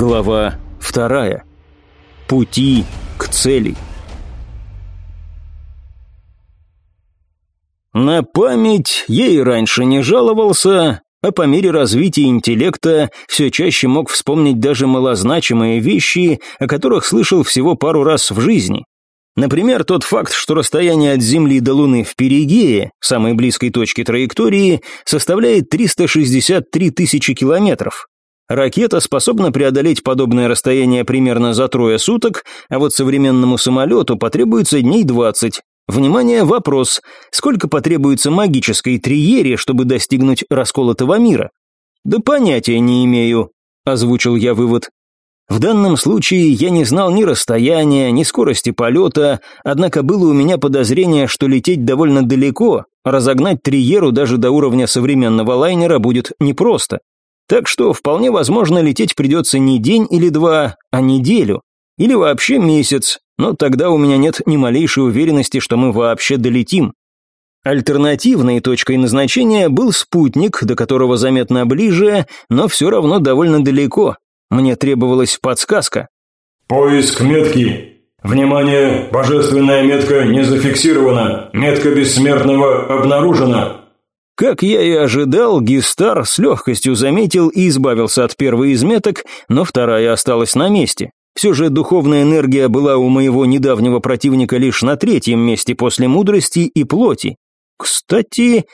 Глава вторая. Пути к цели. На память и раньше не жаловался, а по мере развития интеллекта все чаще мог вспомнить даже малозначимые вещи, о которых слышал всего пару раз в жизни. Например, тот факт, что расстояние от Земли до Луны в Перигее, самой близкой точке траектории, составляет 363 тысячи километров. Ракета способна преодолеть подобное расстояние примерно за трое суток, а вот современному самолету потребуется дней 20. Внимание, вопрос. Сколько потребуется магической триере, чтобы достигнуть расколотого мира? Да понятия не имею, озвучил я вывод. В данном случае я не знал ни расстояния, ни скорости полета, однако было у меня подозрение, что лететь довольно далеко, разогнать триеру даже до уровня современного лайнера будет непросто. Так что вполне возможно лететь придется не день или два, а неделю. Или вообще месяц, но тогда у меня нет ни малейшей уверенности, что мы вообще долетим. Альтернативной точкой назначения был спутник, до которого заметно ближе, но все равно довольно далеко. Мне требовалась подсказка. «Поиск метки. Внимание, божественная метка не зафиксирована. Метка бессмертного обнаружена. Как я и ожидал, Гистар с легкостью заметил и избавился от первой из меток, но вторая осталась на месте. Все же духовная энергия была у моего недавнего противника лишь на третьем месте после мудрости и плоти. Кстати...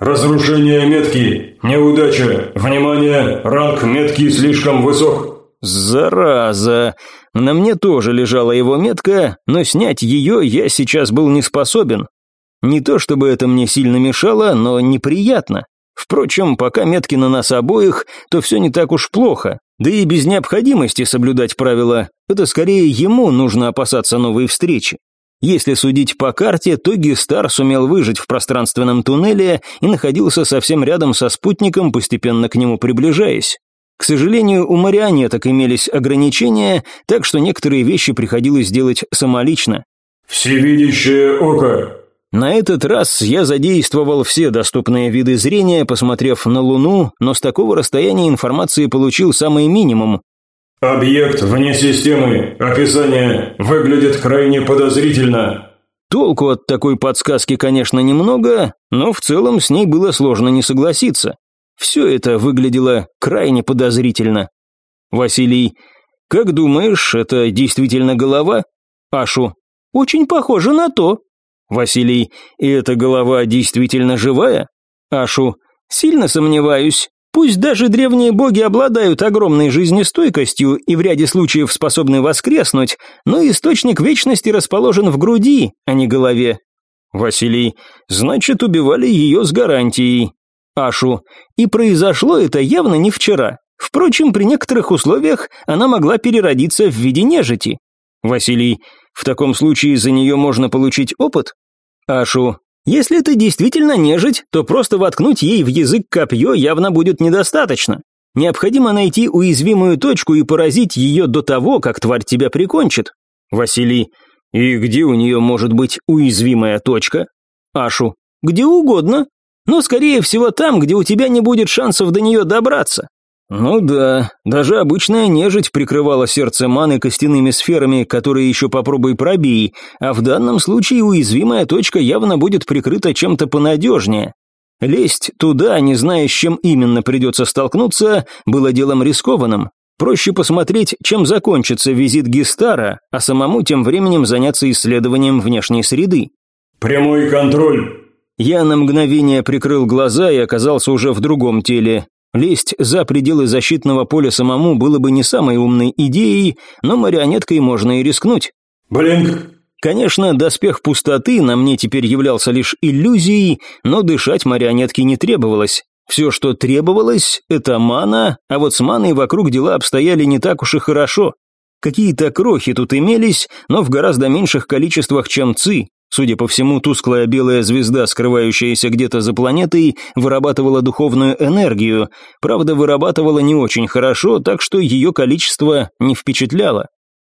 «Разрушение метки! Неудача! Внимание! Ранг метки слишком высок!» «Зараза! На мне тоже лежала его метка, но снять ее я сейчас был не способен. Не то чтобы это мне сильно мешало, но неприятно. Впрочем, пока метки на нас обоих, то все не так уж плохо. Да и без необходимости соблюдать правила. Это скорее ему нужно опасаться новой встречи. Если судить по карте, то Гестар сумел выжить в пространственном туннеле и находился совсем рядом со спутником, постепенно к нему приближаясь. К сожалению, у марионеток имелись ограничения, так что некоторые вещи приходилось делать самолично. «Всевидящее око», на этот раз я задействовал все доступные виды зрения, посмотрев на Луну, но с такого расстояния информации получил самый минимум. «Объект вне системы. Описание. Выглядит крайне подозрительно». Толку от такой подсказки, конечно, немного, но в целом с ней было сложно не согласиться. Все это выглядело крайне подозрительно. Василий, как думаешь, это действительно голова? Ашу, очень похоже на то. Василий, и эта голова действительно живая? Ашу, сильно сомневаюсь. Пусть даже древние боги обладают огромной жизнестойкостью и в ряде случаев способны воскреснуть, но источник вечности расположен в груди, а не голове. Василий, значит, убивали ее с гарантией. Ашу, и произошло это явно не вчера. Впрочем, при некоторых условиях она могла переродиться в виде нежити. Василий, в таком случае за нее можно получить опыт? Ашу, если ты действительно нежить, то просто воткнуть ей в язык копье явно будет недостаточно. Необходимо найти уязвимую точку и поразить ее до того, как тварь тебя прикончит. Василий, и где у нее может быть уязвимая точка? Ашу, где угодно, но скорее всего там, где у тебя не будет шансов до нее добраться. Ну да, даже обычная нежить прикрывала сердце маны костяными сферами, которые еще попробуй пробей, а в данном случае уязвимая точка явно будет прикрыта чем-то понадежнее. Лезть туда, не зная, с чем именно придется столкнуться, было делом рискованным. Проще посмотреть, чем закончится визит Гистара, а самому тем временем заняться исследованием внешней среды. «Прямой контроль», я на мгновение прикрыл глаза и оказался уже в другом теле. Лезть за пределы защитного поля самому было бы не самой умной идеей, но марионеткой можно и рискнуть. «Блинк!» Конечно, доспех пустоты на мне теперь являлся лишь иллюзией, но дышать марионетке не требовалось. Все, что требовалось, это мана, а вот с маной вокруг дела обстояли не так уж и хорошо. Какие-то крохи тут имелись, но в гораздо меньших количествах, чем ци, Судя по всему, тусклая белая звезда, скрывающаяся где-то за планетой, вырабатывала духовную энергию, правда, вырабатывала не очень хорошо, так что ее количество не впечатляло.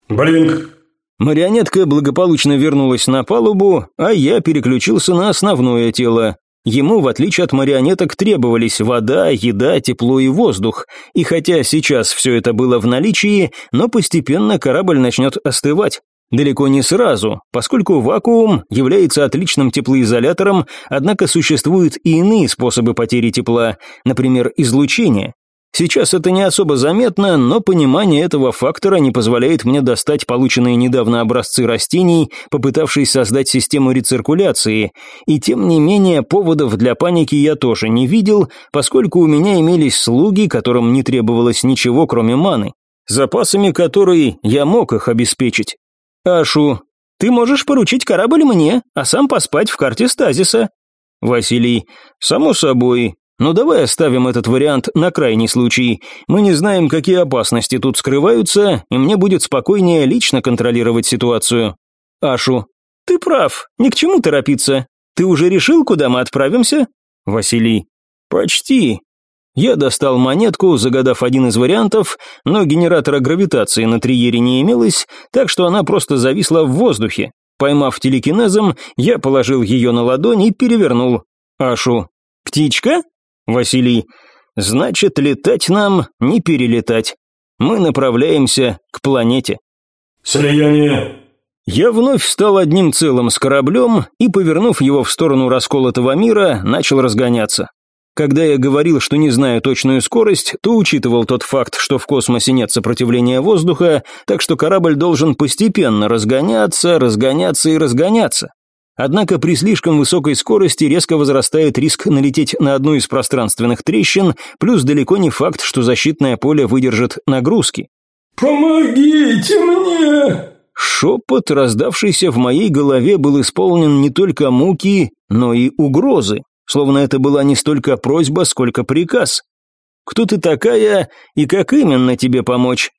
«Блинк!» Марионетка благополучно вернулась на палубу, а я переключился на основное тело. Ему, в отличие от марионеток, требовались вода, еда, тепло и воздух, и хотя сейчас все это было в наличии, но постепенно корабль начнет остывать. Далеко не сразу, поскольку вакуум является отличным теплоизолятором, однако существуют и иные способы потери тепла, например, излучение. Сейчас это не особо заметно, но понимание этого фактора не позволяет мне достать полученные недавно образцы растений, попытавшись создать систему рециркуляции, и тем не менее поводов для паники я тоже не видел, поскольку у меня имелись слуги, которым не требовалось ничего, кроме маны, запасами которой я мог их обеспечить. «Ашу, ты можешь поручить корабль мне, а сам поспать в карте стазиса». Василий, «Само собой, но давай оставим этот вариант на крайний случай. Мы не знаем, какие опасности тут скрываются, и мне будет спокойнее лично контролировать ситуацию. Ашу, ты прав, ни к чему торопиться. Ты уже решил, куда мы отправимся? Василий, почти. Я достал монетку, загадав один из вариантов, но генератора гравитации на триере не имелось, так что она просто зависла в воздухе. Поймав телекинезом, я положил ее на ладонь и перевернул. Ашу, птичка? Василий, значит, летать нам не перелетать. Мы направляемся к планете. Слияние. Я вновь стал одним целым с кораблем и, повернув его в сторону расколотого мира, начал разгоняться. Когда я говорил, что не знаю точную скорость, то учитывал тот факт, что в космосе нет сопротивления воздуха, так что корабль должен постепенно разгоняться, разгоняться и разгоняться. Однако при слишком высокой скорости резко возрастает риск налететь на одну из пространственных трещин, плюс далеко не факт, что защитное поле выдержит нагрузки. «Помогите мне!» Шепот, раздавшийся в моей голове, был исполнен не только муки, но и угрозы, словно это была не столько просьба, сколько приказ. «Кто ты такая и как именно тебе помочь?»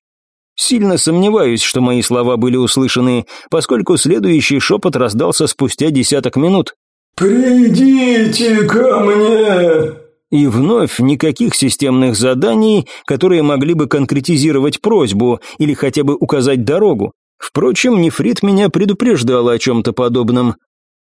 Сильно сомневаюсь, что мои слова были услышаны, поскольку следующий шепот раздался спустя десяток минут. «Придите ко мне!» И вновь никаких системных заданий, которые могли бы конкретизировать просьбу или хотя бы указать дорогу. Впрочем, Нефрит меня предупреждала о чем-то подобном.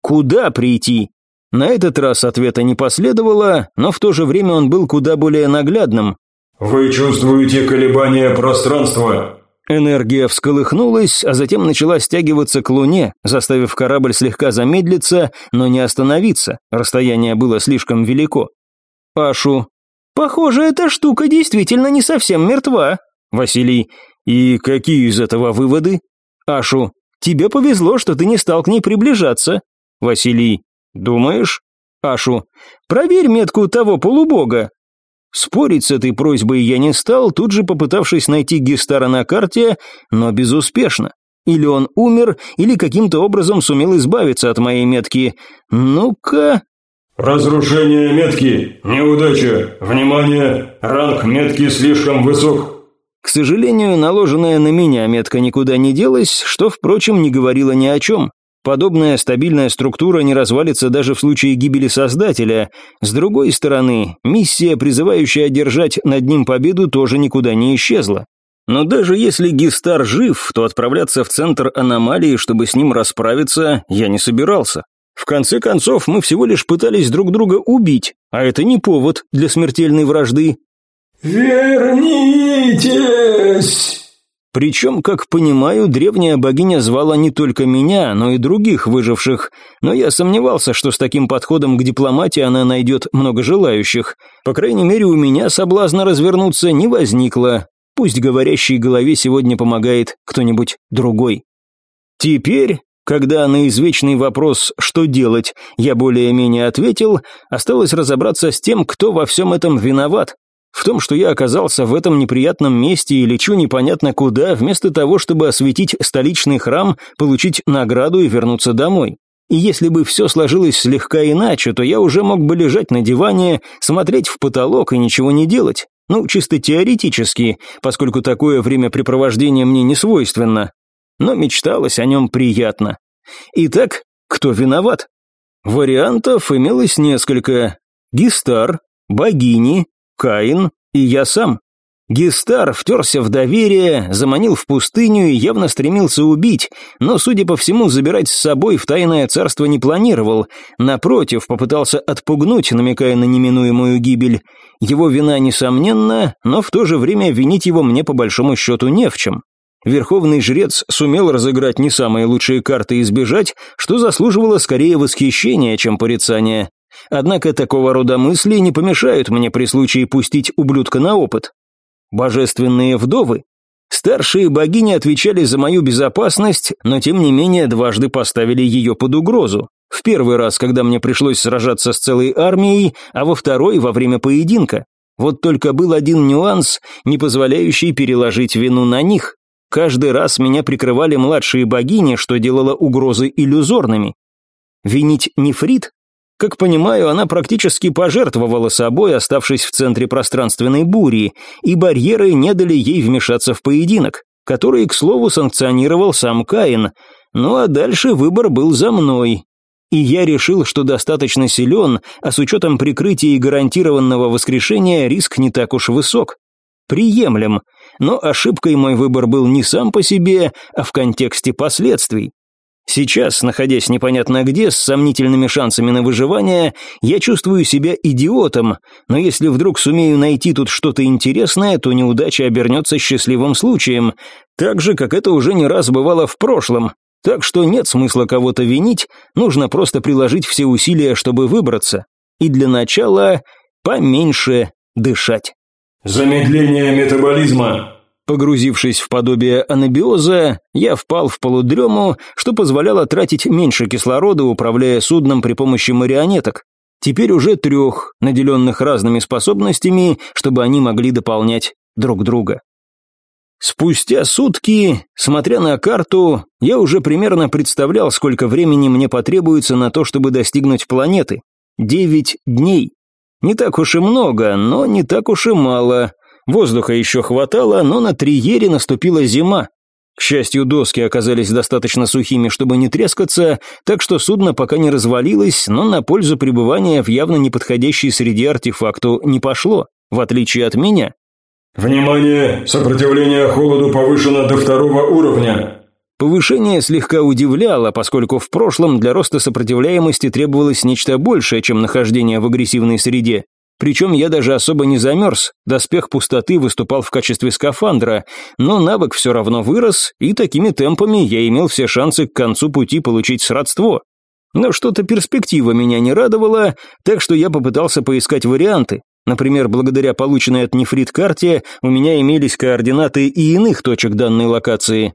Куда прийти? На этот раз ответа не последовало, но в то же время он был куда более наглядным. «Вы чувствуете колебания пространства. Энергия всколыхнулась, а затем начала стягиваться к Луне, заставив корабль слегка замедлиться, но не остановиться, расстояние было слишком велико. Пашу. «Похоже, эта штука действительно не совсем мертва». Василий. «И какие из этого выводы?» Ашу. «Тебе повезло, что ты не стал к ней приближаться». Василий. «Думаешь?» Ашу. «Проверь метку того полубога». Спорить с этой просьбой я не стал, тут же попытавшись найти Гестара на карте, но безуспешно. Или он умер, или каким-то образом сумел избавиться от моей метки. Ну-ка... «Разрушение метки! Неудача! Внимание! Ранг метки слишком высок!» К сожалению, наложенная на меня метка никуда не делась, что, впрочем, не говорило ни о чем. Подобная стабильная структура не развалится даже в случае гибели Создателя. С другой стороны, миссия, призывающая одержать над ним победу, тоже никуда не исчезла. Но даже если Гистар жив, то отправляться в центр аномалии, чтобы с ним расправиться, я не собирался. В конце концов, мы всего лишь пытались друг друга убить, а это не повод для смертельной вражды. «Вернитесь!» Причем, как понимаю, древняя богиня звала не только меня, но и других выживших, но я сомневался, что с таким подходом к дипломатии она найдет много желающих. По крайней мере, у меня соблазна развернуться не возникло. Пусть говорящей голове сегодня помогает кто-нибудь другой. Теперь, когда на извечный вопрос «что делать?» я более-менее ответил, осталось разобраться с тем, кто во всем этом виноват. В том, что я оказался в этом неприятном месте и лечу непонятно куда, вместо того, чтобы осветить столичный храм, получить награду и вернуться домой. И если бы все сложилось слегка иначе, то я уже мог бы лежать на диване, смотреть в потолок и ничего не делать. Ну, чисто теоретически, поскольку такое времяпрепровождение мне не свойственно. Но мечталось о нем приятно. Итак, кто виноват? Вариантов имелось несколько. Гистар, богини, Каин и я сам. Гестар втерся в доверие, заманил в пустыню и явно стремился убить, но, судя по всему, забирать с собой в тайное царство не планировал. Напротив, попытался отпугнуть, намекая на неминуемую гибель. Его вина несомненна, но в то же время винить его мне по большому счету не в чем. Верховный жрец сумел разыграть не самые лучшие карты и избежать, что заслуживало скорее восхищения, чем порицания. Однако такого рода мысли не помешают мне при случае пустить ублюдка на опыт. Божественные вдовы? Старшие богини отвечали за мою безопасность, но тем не менее дважды поставили ее под угрозу. В первый раз, когда мне пришлось сражаться с целой армией, а во второй во время поединка. Вот только был один нюанс, не позволяющий переложить вину на них. Каждый раз меня прикрывали младшие богини, что делало угрозы иллюзорными. Винить нефрит? Как понимаю, она практически пожертвовала собой, оставшись в центре пространственной бури, и барьеры не дали ей вмешаться в поединок, который, к слову, санкционировал сам Каин. Ну а дальше выбор был за мной. И я решил, что достаточно силен, а с учетом прикрытия и гарантированного воскрешения риск не так уж высок. Приемлем, но ошибкой мой выбор был не сам по себе, а в контексте последствий. Сейчас, находясь непонятно где, с сомнительными шансами на выживание, я чувствую себя идиотом, но если вдруг сумею найти тут что-то интересное, то неудача обернется счастливым случаем, так же, как это уже не раз бывало в прошлом. Так что нет смысла кого-то винить, нужно просто приложить все усилия, чтобы выбраться. И для начала поменьше дышать. Замедление метаболизма. Погрузившись в подобие анабиоза, я впал в полудрему, что позволяло тратить меньше кислорода, управляя судном при помощи марионеток. Теперь уже трех, наделенных разными способностями, чтобы они могли дополнять друг друга. Спустя сутки, смотря на карту, я уже примерно представлял, сколько времени мне потребуется на то, чтобы достигнуть планеты. Девять дней. Не так уж и много, но не так уж и мало. Воздуха еще хватало, но на Триере наступила зима. К счастью, доски оказались достаточно сухими, чтобы не трескаться, так что судно пока не развалилось, но на пользу пребывания в явно неподходящей среде артефакту не пошло, в отличие от меня. «Внимание! Сопротивление холоду повышено до второго уровня!» Повышение слегка удивляло, поскольку в прошлом для роста сопротивляемости требовалось нечто большее, чем нахождение в агрессивной среде. Причем я даже особо не замерз, доспех пустоты выступал в качестве скафандра, но навык все равно вырос, и такими темпами я имел все шансы к концу пути получить сродство. Но что-то перспектива меня не радовала, так что я попытался поискать варианты. Например, благодаря полученной от нефрит карте у меня имелись координаты и иных точек данной локации.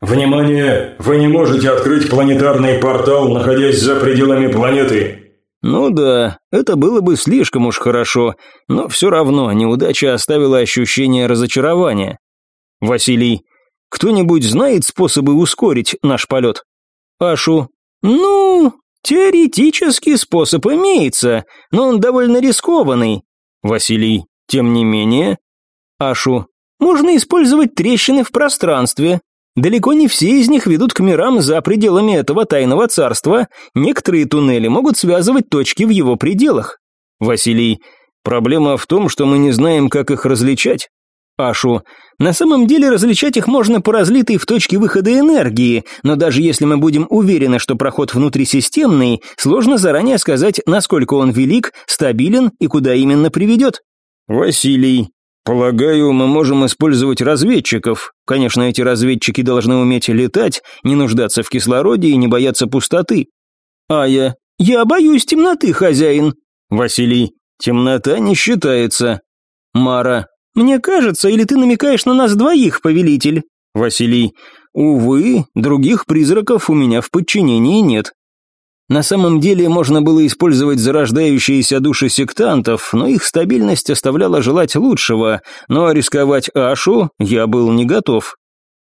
«Внимание! Вы не можете открыть планетарный портал, находясь за пределами планеты. Ну да, это было бы слишком уж хорошо, но все равно неудача оставила ощущение разочарования. Василий, кто-нибудь знает способы ускорить наш полет? Ашу, ну, теоретически способ имеется, но он довольно рискованный. Василий, тем не менее. Ашу, можно использовать трещины в пространстве, Далеко не все из них ведут к мирам за пределами этого тайного царства, некоторые туннели могут связывать точки в его пределах. Василий, проблема в том, что мы не знаем, как их различать. Ашу, на самом деле различать их можно по разлитой в точке выхода энергии, но даже если мы будем уверены, что проход внутрисистемный, сложно заранее сказать, насколько он велик, стабилен и куда именно приведет. Василий, «Полагаю, мы можем использовать разведчиков. Конечно, эти разведчики должны уметь летать, не нуждаться в кислороде и не бояться пустоты». «Ая, я боюсь темноты, хозяин». «Василий, темнота не считается». «Мара, мне кажется, или ты намекаешь на нас двоих, повелитель?» «Василий, увы, других призраков у меня в подчинении нет». На самом деле можно было использовать зарождающиеся души сектантов, но их стабильность оставляла желать лучшего, но рисковать Ашу я был не готов.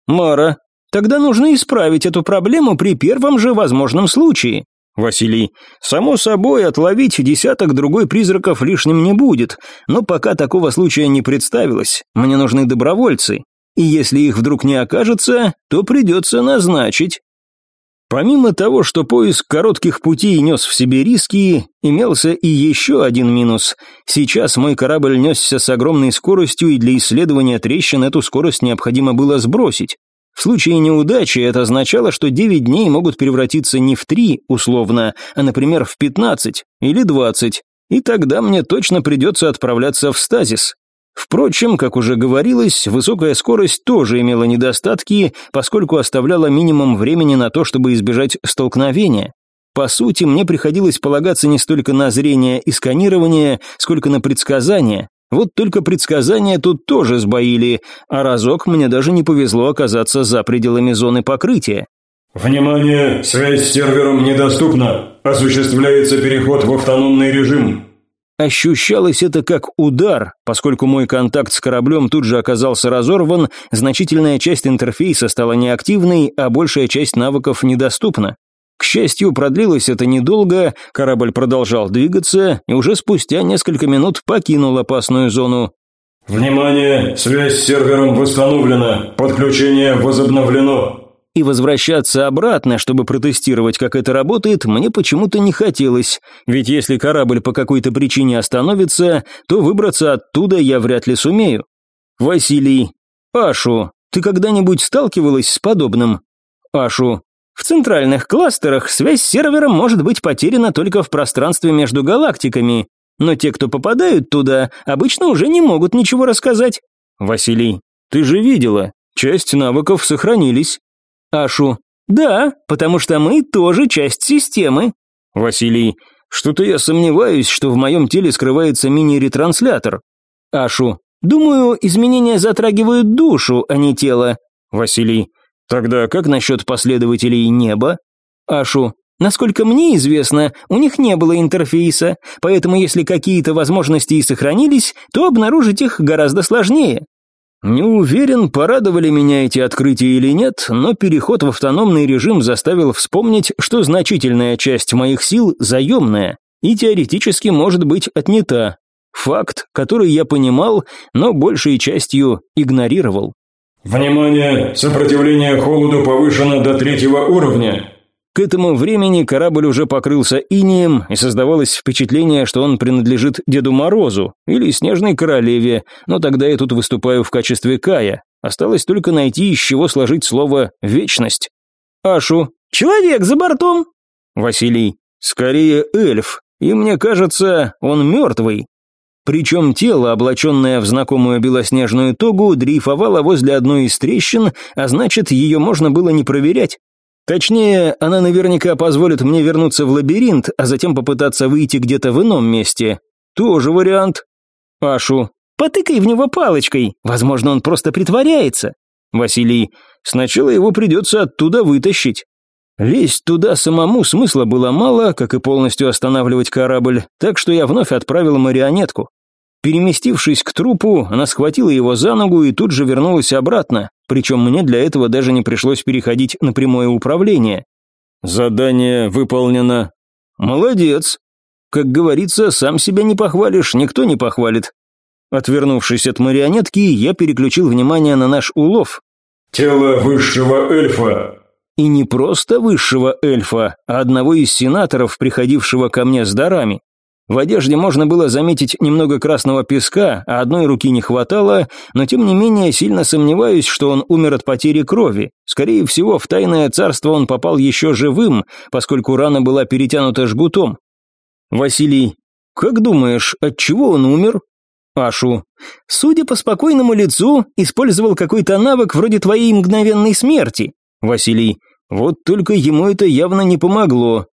Мара, тогда нужно исправить эту проблему при первом же возможном случае. Василий, само собой, отловить десяток другой призраков лишним не будет, но пока такого случая не представилось, мне нужны добровольцы, и если их вдруг не окажется, то придется назначить. Помимо того, что поиск коротких путей нес в себе риски, имелся и еще один минус. Сейчас мой корабль несся с огромной скоростью, и для исследования трещин эту скорость необходимо было сбросить. В случае неудачи это означало, что 9 дней могут превратиться не в 3, условно, а, например, в 15 или 20, и тогда мне точно придется отправляться в стазис. Впрочем, как уже говорилось, высокая скорость тоже имела недостатки, поскольку оставляла минимум времени на то, чтобы избежать столкновения. По сути, мне приходилось полагаться не столько на зрение и сканирование, сколько на предсказания. Вот только предсказания тут тоже сбоили, а разок мне даже не повезло оказаться за пределами зоны покрытия. «Внимание! Связь с сервером недоступна. Осуществляется переход в автономный режим. Ощущалось это как удар, поскольку мой контакт с кораблем тут же оказался разорван, значительная часть интерфейса стала неактивной, а большая часть навыков недоступна. К счастью, продлилось это недолго, корабль продолжал двигаться и уже спустя несколько минут покинул опасную зону. «Внимание! Связь с сервером восстановлена! Подключение возобновлено!» И возвращаться обратно, чтобы протестировать, как это работает, мне почему-то не хотелось, ведь если корабль по какой-то причине остановится, то выбраться оттуда я вряд ли сумею. Василий. Ашу, ты когда-нибудь сталкивалась с подобным? Ашу. В центральных кластерах связь с сервером может быть потеряна только в пространстве между галактиками, но те, кто попадают туда, обычно уже не могут ничего рассказать. Василий. Ты же видела, часть навыков сохранились. Ашу. Да, потому что мы тоже часть системы. Василий. Что-то я сомневаюсь, что в моем теле скрывается мини-ретранслятор. Ашу. Думаю, изменения затрагивают душу, а не тело. Василий. Тогда как насчет последователей неба? Ашу. Насколько мне известно, у них не было интерфейса, поэтому если какие-то возможности и сохранились, то обнаружить их гораздо сложнее. Не уверен, порадовали меня эти открытия или нет, но переход в автономный режим заставил вспомнить, что значительная часть моих сил заемная и теоретически может быть отнята. Факт, который я понимал, но большей частью игнорировал. «Внимание! Сопротивление холоду повышено до третьего уровня. К этому времени корабль уже покрылся инеем, и создавалось впечатление, что он принадлежит Деду Морозу или Снежной Королеве, но тогда я тут выступаю в качестве Кая. Осталось только найти, из чего сложить слово «вечность». Ашу. «Человек за бортом!» Василий. «Скорее эльф, и мне кажется, он мертвый». Причем тело, облаченное в знакомую белоснежную тогу, дрейфовало возле одной из трещин, а значит, ее можно было не проверять. Точнее, она наверняка позволит мне вернуться в лабиринт, а затем попытаться выйти где-то в ином месте. Тоже вариант. Ашу. Потыкай в него палочкой. Возможно, он просто притворяется. Василий. Сначала его придется оттуда вытащить. Лезть туда самому смысла было мало, как и полностью останавливать корабль, так что я вновь отправил марионетку. Переместившись к трупу, она схватила его за ногу и тут же вернулась обратно, причем мне для этого даже не пришлось переходить на прямое управление. Задание выполнено. Молодец. Как говорится, сам себя не похвалишь, никто не похвалит. Отвернувшись от марионетки, я переключил внимание на наш улов. Тело высшего эльфа. И не просто высшего эльфа, а одного из сенаторов, приходившего ко мне с дарами. В одежде можно было заметить немного красного песка, а одной руки не хватало, но тем не менее сильно сомневаюсь, что он умер от потери крови. Скорее всего, в тайное царство он попал еще живым, поскольку рана была перетянута жгутом. Василий, как думаешь, от чего он умер? Ашу, судя по спокойному лицу, использовал какой-то навык вроде твоей мгновенной смерти. Василий, вот только ему это явно не помогло.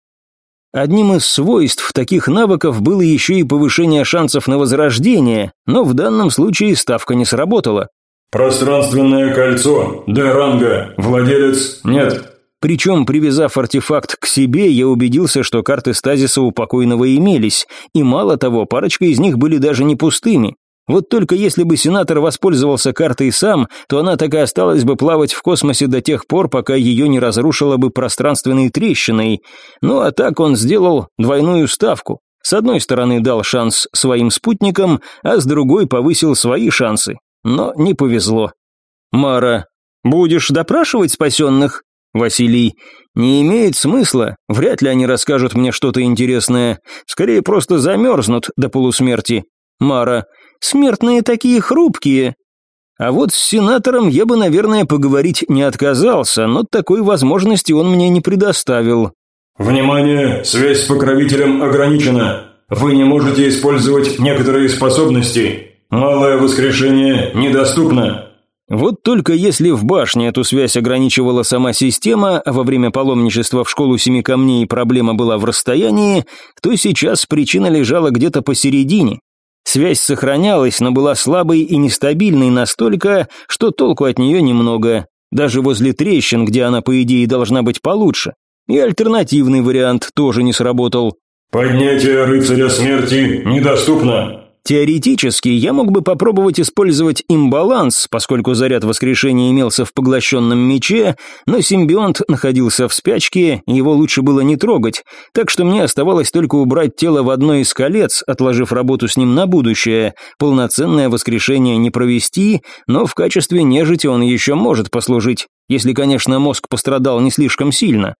Одним из свойств таких навыков было еще и повышение шансов на возрождение, но в данном случае ставка не сработала. «Пространственное кольцо, Д-ранга, владелец нет». Причем, привязав артефакт к себе, я убедился, что карты стазиса у покойного имелись, и мало того, парочка из них были даже не пустыми. Вот только если бы сенатор воспользовался картой сам, то она так и осталась бы плавать в космосе до тех пор, пока ее не разрушила бы пространственной трещиной. Ну а так он сделал двойную ставку. С одной стороны дал шанс своим спутникам, а с другой повысил свои шансы. Но не повезло. «Мара, будешь допрашивать спасенных?» Василий. «Не имеет смысла. Вряд ли они расскажут мне что-то интересное. Скорее, просто замерзнут до полусмерти». Мара. «Смертные такие хрупкие». А вот с сенатором я бы, наверное, поговорить не отказался, но такой возможности он мне не предоставил. «Внимание! Связь с покровителем ограничена. Вы не можете использовать некоторые способности. Малое воскрешение недоступно». Вот только если в башне эту связь ограничивала сама система, а во время паломничества в школу семи камней проблема была в расстоянии, то сейчас причина лежала где-то посередине. Связь сохранялась, но была слабой и нестабильной настолько, что толку от нее немного, даже возле трещин, где она, по идее, должна быть получше. И альтернативный вариант тоже не сработал. «Поднятие рыцаря смерти недоступно. Теоретически я мог бы попробовать использовать имбаланс, поскольку заряд воскрешения имелся в поглощенном мече, но симбионт находился в спячке, его лучше было не трогать, так что мне оставалось только убрать тело в одно из колец, отложив работу с ним на будущее. Полноценное воскрешение не провести, но в качестве нежити он еще может послужить, если, конечно, мозг пострадал не слишком сильно.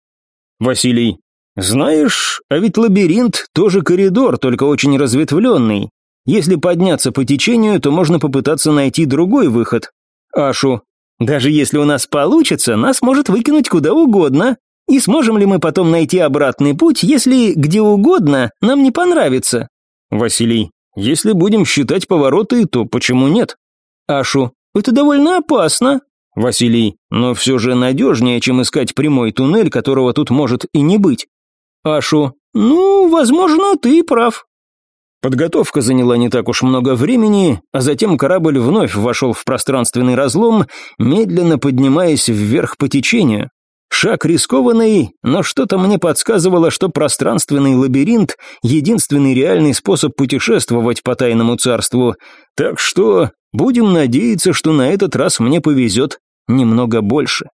Василий, знаешь, а ведь лабиринт тоже коридор, только очень разветвленный. Если подняться по течению, то можно попытаться найти другой выход. Ашу. Даже если у нас получится, нас может выкинуть куда угодно. И сможем ли мы потом найти обратный путь, если где угодно нам не понравится? Василий. Если будем считать повороты, то почему нет? Ашу. Это довольно опасно. Василий. Но все же надежнее, чем искать прямой туннель, которого тут может и не быть. Ашу. Ну, возможно, ты прав. Подготовка заняла не так уж много времени, а затем корабль вновь вошел в пространственный разлом, медленно поднимаясь вверх по течению. Шаг рискованный, но что-то мне подсказывало, что пространственный лабиринт – единственный реальный способ путешествовать по тайному царству. Так что будем надеяться, что на этот раз мне повезет немного больше.